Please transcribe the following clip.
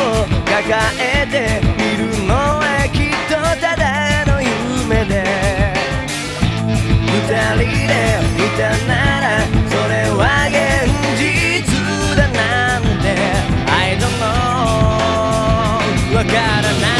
を抱えているのはきっとただの夢で。二人でいたならそれは現実だなんて。I don't know わからない。